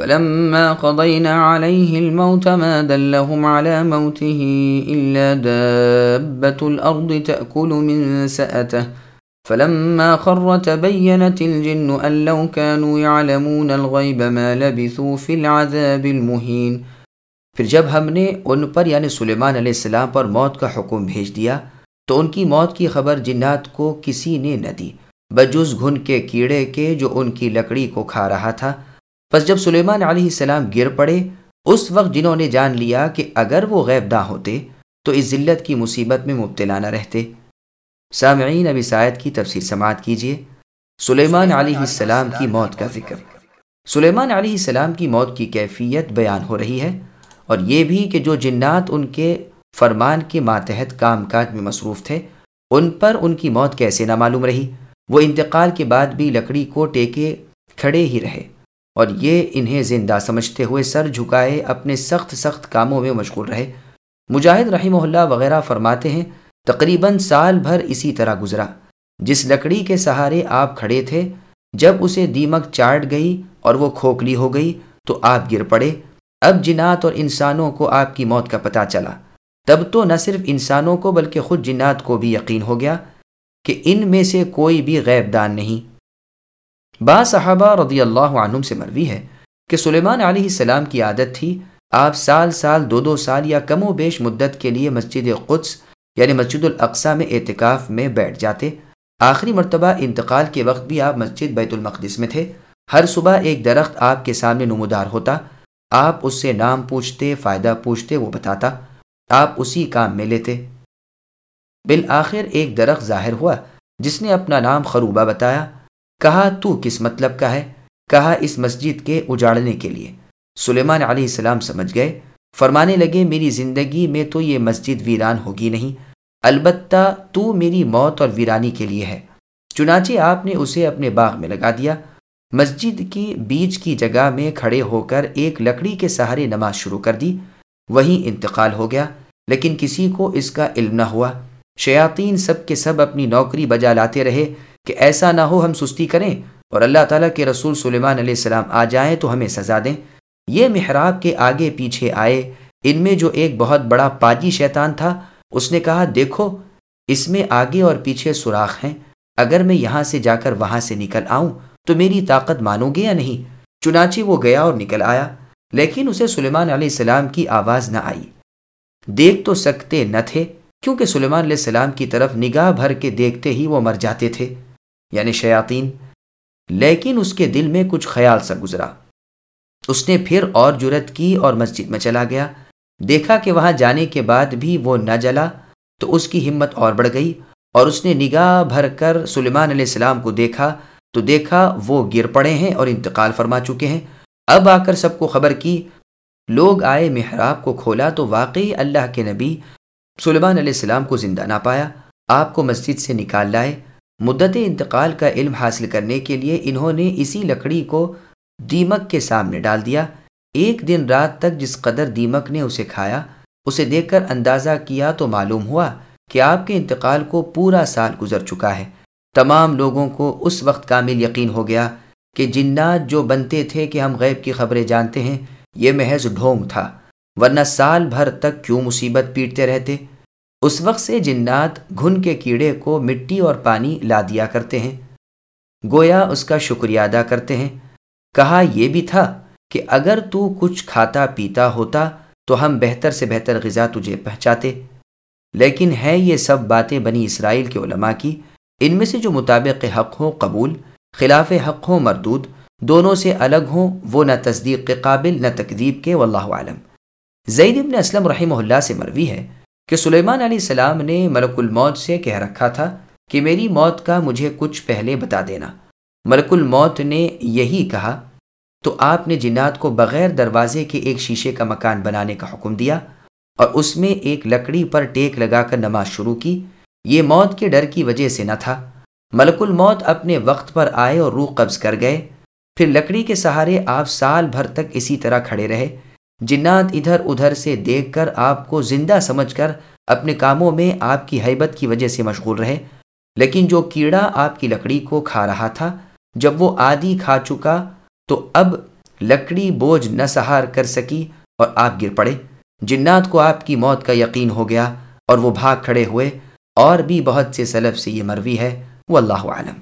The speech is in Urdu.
فلما قضينا عليه الموت ما دلهم على موته إلا دابة الأرض تأكل من سأته. فلما خر تبينت الجن أن لو كانوا يعلمون الغيب ما لبثوا في العذاب المهين. پھر جب ہم نے ان پر یعنی سلیمان علیہ السلام پر موت کا حکم بھیج دیا تو ان کی موت کی خبر جنات کو کسی نے نہ دی بجز گھن کے کیڑے کے جو ان کی لکڑی کو کھا رہا تھا۔ کو بس جب سلیمان علیہ السلام گر پڑے، اس وقت جنہوں نے جان لیا کہ اگر وہ غیب نہ ہوتے، تو اس ذلت کی مصیبت میں مبتلا نہ رہتے۔ سامعین ابی سائد کی تفسیر سماعت کیجیے سلیمان علیہ السلام کی موت کا ذکر۔ سلیمان علیہ السلام کی موت کی کیفیت بیان ہو رہی ہے، اور یہ بھی کہ جو جنات ان کے فرمان کے ماتحت کام کاج میں مصروف تھے، ان پر ان کی موت کیسے نہ معلوم رہی؟ وہ انتقال کے بعد بھی لکڑی کو ٹیکے کھڑے ہی رہے۔ اور یہ انہیں زندہ سمجھتے ہوئے سر جھکائے اپنے سخت سخت کاموں میں مشغول رہے۔ مجاہد رحمہ اللہ وغیرہ فرماتے ہیں، تقریباً سال بھر اسی طرح گزرا۔ جس لکڑی کے سہارے آپ کھڑے تھے، جب اسے دیمک چاٹ گئی اور وہ کھوکھلی ہو گئی تو آپ گر پڑے۔ اب جنات اور انسانوں کو آپ کی موت کا پتہ چلا۔ تب تو نہ صرف انسانوں کو بلکہ خود جنات کو بھی یقین ہو گیا کہ ان میں سے کوئی بھی غیب دان نہیں۔ با صحابہ رضی اللہ عنہم سے مروی ہے کہ سلیمان علیہ السلام کی عادت تھی آپ سال سال دو دو سال یا کم و بیش مدت کے لیے مسجد قدس یعنی مسجد الاقصہ میں اعتکاف میں بیٹھ جاتے۔ آخری مرتبہ انتقال کے وقت بھی آپ مسجد بیت المقدس میں تھے۔ ہر صبح ایک درخت آپ کے سامنے نمودار ہوتا۔ آپ اس سے نام پوچھتے، فائدہ پوچھتے، وہ بتاتا۔ آپ اسی کام میں لیتے۔ بالآخر ایک درخت ظاہر ہوا جس نے اپنا نام خروبہ بتایا۔ کہا تو کس مطلب کا ہے؟ کہا اس مسجد کے اجاڑنے کے لیے۔ سلیمان علیہ السلام سمجھ گئے۔ فرمانے لگے، میری زندگی میں تو یہ مسجد ویران ہوگی نہیں۔ البتہ تو میری موت اور ویرانی کے لیے ہے۔ چنانچہ آپ نے اسے اپنے باغ میں لگا دیا۔ مسجد کی بیچ کی جگہ میں کھڑے ہو کر ایک لکڑی کے سہارے نماز شروع کر دی۔ وہیں انتقال ہو گیا۔ لیکن کسی کو اس کا علم نہ ہوا۔ شیاطین سب کے سب اپنی نوکری بجا لاتے رہے۔ کہ ایسا نہ ہو ہم سستی کریں اور اللہ تعالیٰ کے رسول سلیمان علیہ السلام آ جائیں تو ہمیں سزا دیں۔ یہ محراب کے آگے پیچھے آئے۔ ان میں جو ایک بہت بڑا پاجی شیطان تھا، اس نے کہا، دیکھو، اس میں آگے اور پیچھے سوراخ ہیں۔ اگر میں یہاں سے جا کر وہاں سے نکل آؤں، تو میری طاقت مانو گے یا نہیں؟ چنانچہ وہ گیا اور نکل آیا، لیکن اسے سلیمان علیہ السلام کی آواز نہ آئی۔ دیکھ تو سکتے نہ تھے، کیونکہ سلیمان علیہ السلام کی طرف نگاہ بھر کے دیکھتے ہی وہ مر جاتے تھے۔ یعنی شیاطین، لیکن اس کے دل میں کچھ خیال سا گزرا۔ اس نے پھر اور جرت کی اور مسجد میں چلا گیا۔ دیکھا کہ وہاں جانے کے بعد بھی وہ نہ جلا، تو اس کی ہمت اور بڑھ گئی اور اس نے نگاہ بھر کر سلیمان علیہ السلام کو دیکھا۔ تو دیکھا وہ گر پڑے ہیں اور انتقال فرما چکے ہیں۔ اب آ کر سب کو خبر کی۔ لوگ آئے محراب کو کھولا تو واقعی اللہ کے نبی سلیمان علیہ السلام کو زندہ نہ پایا۔ آپ کو مسجد سے نکال لائے۔ مدت انتقال کا علم حاصل کرنے کے لیے انہوں نے اسی لکڑی کو دیمک کے سامنے ڈال دیا۔ ایک دن رات تک جس قدر دیمک نے اسے کھایا، اسے دیکھ کر اندازہ کیا تو معلوم ہوا کہ آپ کے انتقال کو پورا سال گزر چکا ہے۔ تمام لوگوں کو اس وقت کامل یقین ہو گیا کہ جنات جو بنتے تھے کہ ہم غیب کی خبریں جانتے ہیں، یہ محض ڈھونگ تھا، ورنہ سال بھر تک کیوں مصیبت پیٹتے رہتے؟ اس وقت سے جنات گھن کے کیڑے کو مٹی اور پانی لا دیا کرتے ہیں۔ گویا اس کا شکریہ ادا کرتے ہیں۔ کہا یہ بھی تھا کہ اگر تو کچھ کھاتا پیتا ہوتا تو ہم بہتر سے بہتر غذا تجھے پہنچاتے۔ لیکن ہے یہ سب باتیں بنی اسرائیل کے علماء کی۔ ان میں سے جو مطابق حق ہوں قبول، خلاف حق ہوں مردود، دونوں سے الگ ہوں، وہ نہ تصدیق کے قابل، نہ تقدیب کے، واللہ عالم زید ابن اسلم رحمہ اللہ سے مروی ہے کہ سلیمان علیہ السلام نے ملک الموت سے کہہ رکھا تھا کہ میری موت کا مجھے کچھ پہلے بتا دینا۔ ملک الموت نے یہی کہا، تو آپ نے جنات کو بغیر دروازے کے ایک شیشے کا مکان بنانے کا حکم دیا اور اس میں ایک لکڑی پر ٹیک لگا کر نماز شروع کی۔ یہ موت کے ڈر کی وجہ سے نہ تھا۔ ملک الموت اپنے وقت پر آئے اور روح قبض کر گئے۔ پھر لکڑی کے سہارے آپ سال بھر تک اسی طرح کھڑے رہے۔ جنات ادھر ادھر سے دیکھ کر آپ کو زندہ سمجھ کر اپنے کاموں میں آپ کی حیبت کی وجہ سے مشغول رہے۔ لیکن جو کیڑا آپ کی لکڑی کو کھا رہا تھا، جب وہ آدھی کھا چکا، تو اب لکڑی بوجھ نہ سہار کر سکی اور آپ گر پڑے۔ جنات کو آپ کی موت کا یقین ہو گیا اور وہ بھاگ کھڑے ہوئے، اور بھی بہت سے سلف سے یہ مروی ہے۔ وہ اللہ عالم